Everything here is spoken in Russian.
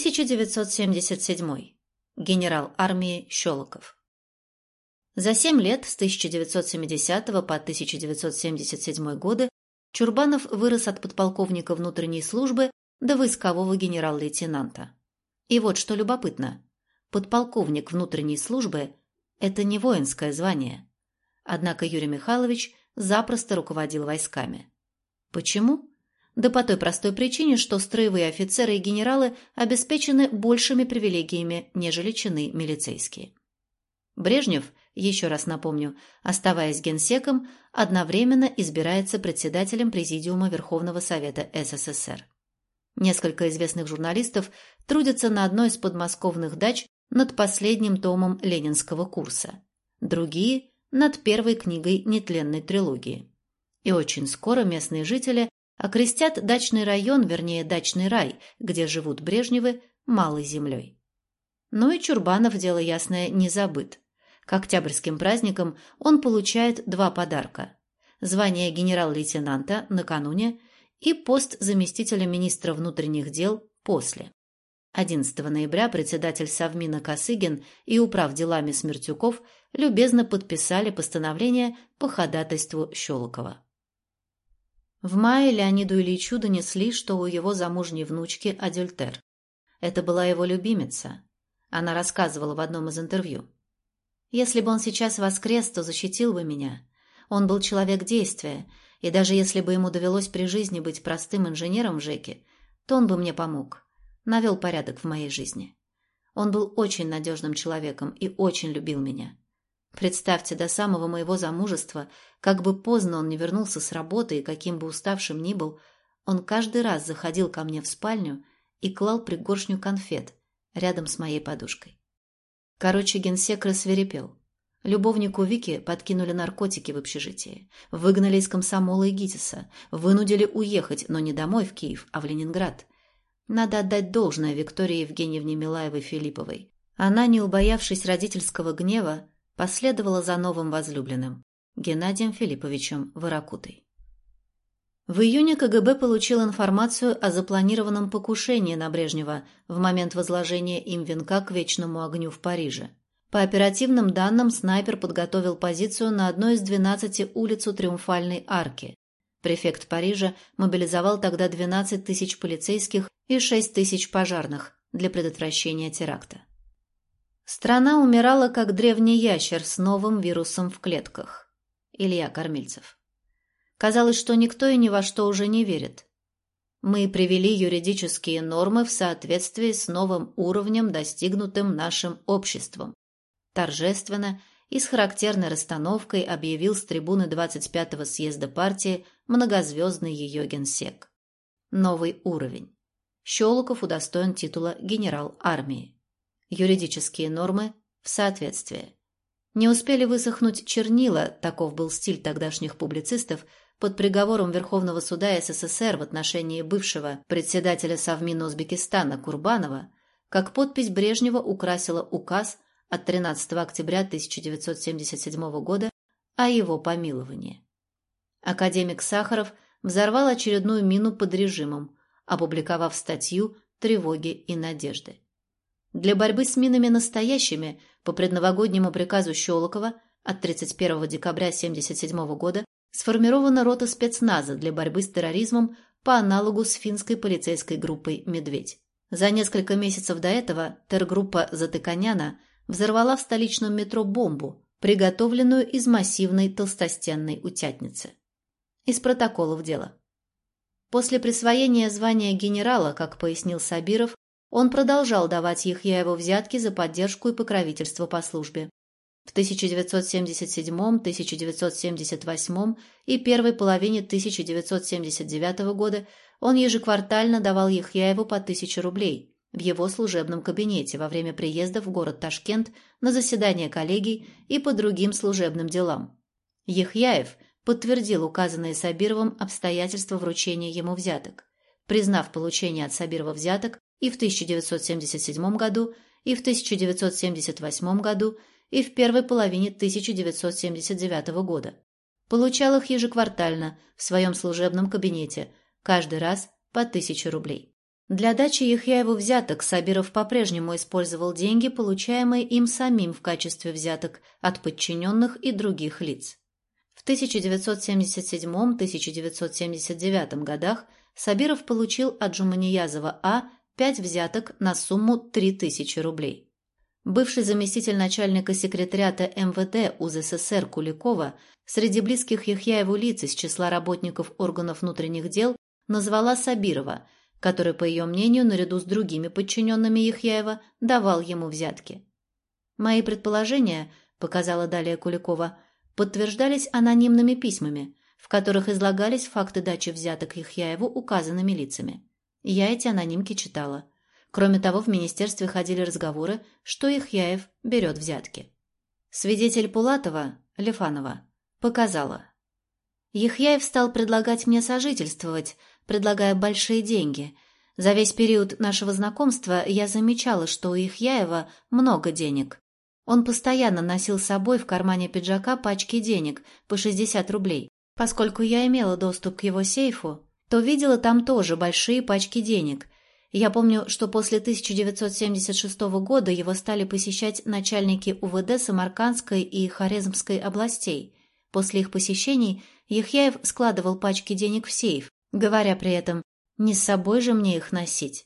1977. Генерал армии Щелоков. За семь лет с 1970 по 1977 годы Чурбанов вырос от подполковника внутренней службы до войскового генерал-лейтенанта. И вот что любопытно. Подполковник внутренней службы – это не воинское звание. Однако Юрий Михайлович запросто руководил войсками. Почему? Да по той простой причине, что строевые офицеры и генералы обеспечены большими привилегиями, нежели чины милицейские. Брежнев, еще раз напомню, оставаясь генсеком, одновременно избирается председателем Президиума Верховного Совета СССР. Несколько известных журналистов трудятся на одной из подмосковных дач над последним томом ленинского курса, другие – над первой книгой нетленной трилогии. И очень скоро местные жители окрестят дачный район, вернее, дачный рай, где живут Брежневы, малой землей. Но и Чурбанов, дело ясное, не забыт. К октябрьским праздникам он получает два подарка. Звание генерал-лейтенанта накануне и пост заместителя министра внутренних дел после. 11 ноября председатель Совмина Косыгин и управ делами Смертюков любезно подписали постановление по ходатайству Щелокова. В мае Леониду Ильичу донесли, что у его замужней внучки адюльтер. Это была его любимица. Она рассказывала в одном из интервью. «Если бы он сейчас воскрес, то защитил бы меня. Он был человек действия, и даже если бы ему довелось при жизни быть простым инженером в ЖЭКе, то он бы мне помог, навел порядок в моей жизни. Он был очень надежным человеком и очень любил меня. Представьте, до самого моего замужества, как бы поздно он не вернулся с работы и каким бы уставшим ни был, он каждый раз заходил ко мне в спальню и клал пригоршню конфет рядом с моей подушкой. Короче, генсек рассверепел. Любовнику Вики подкинули наркотики в общежитии, выгнали из комсомола и ГИТИСа, вынудили уехать, но не домой в Киев, а в Ленинград. Надо отдать должное Виктории Евгеньевне Милаевой-Филипповой. Она, не убоявшись родительского гнева, последовала за новым возлюбленным, Геннадием Филипповичем Ворокутой. В июне КГБ получил информацию о запланированном покушении на Брежнева в момент возложения им венка к вечному огню в Париже. По оперативным данным, снайпер подготовил позицию на одной из 12 улиц у Триумфальной арки. Префект Парижа мобилизовал тогда 12 тысяч полицейских и 6 тысяч пожарных для предотвращения теракта. Страна умирала, как древний ящер с новым вирусом в клетках. Илья Кормильцев. Казалось, что никто и ни во что уже не верит. Мы привели юридические нормы в соответствии с новым уровнем, достигнутым нашим обществом. Торжественно и с характерной расстановкой объявил с трибуны 25-го съезда партии многозвездный ее генсек. Новый уровень. Щелоков удостоен титула генерал армии. Юридические нормы в соответствии. Не успели высохнуть чернила, таков был стиль тогдашних публицистов, под приговором Верховного суда СССР в отношении бывшего председателя Совмина Узбекистана Курбанова, как подпись Брежнева украсила указ от 13 октября 1977 года о его помиловании. Академик Сахаров взорвал очередную мину под режимом, опубликовав статью «Тревоги и надежды». Для борьбы с минами настоящими по предновогоднему приказу Щелокова от 31 декабря 1977 года сформирована рота спецназа для борьбы с терроризмом по аналогу с финской полицейской группой «Медведь». За несколько месяцев до этого тергруппа Затыканяна взорвала в столичном метро бомбу, приготовленную из массивной толстостенной утятницы. Из протоколов дела. После присвоения звания генерала, как пояснил Сабиров, он продолжал давать Яхьяеву взятки за поддержку и покровительство по службе. В 1977, 1978 и первой половине 1979 года он ежеквартально давал Яхьяеву по 1000 рублей в его служебном кабинете во время приезда в город Ташкент на заседание коллегий и по другим служебным делам. Яхьяев подтвердил указанные Сабировым обстоятельства вручения ему взяток, признав получение от Сабирова взяток и в 1977 году, и в 1978 году, и в первой половине 1979 года. Получал их ежеквартально в своем служебном кабинете, каждый раз по 1000 рублей. Для дачи Яхьяеву взяток Сабиров по-прежнему использовал деньги, получаемые им самим в качестве взяток от подчиненных и других лиц. В 1977-1979 годах Сабиров получил от Жуманиязова А. пять взяток на сумму 3000 рублей. Бывший заместитель начальника секретариата МВД УЗССР Куликова среди близких Яхьяеву лиц из числа работников органов внутренних дел назвала Сабирова – который, по ее мнению, наряду с другими подчиненными Яхьяева, давал ему взятки. Мои предположения, показала далее Куликова, подтверждались анонимными письмами, в которых излагались факты дачи взяток Яхьяеву указанными лицами. Я эти анонимки читала. Кроме того, в министерстве ходили разговоры, что Яхьяев берет взятки. Свидетель Пулатова, Лефанова, показала. Яхьяев стал предлагать мне сожительствовать, предлагая большие деньги. За весь период нашего знакомства я замечала, что у Ихьяева много денег. Он постоянно носил с собой в кармане пиджака пачки денег по 60 рублей. Поскольку я имела доступ к его сейфу, то видела там тоже большие пачки денег. Я помню, что после 1976 года его стали посещать начальники УВД Самаркандской и Хорезмской областей. После их посещений Яхьяев складывал пачки денег в сейф, говоря при этом «не с собой же мне их носить».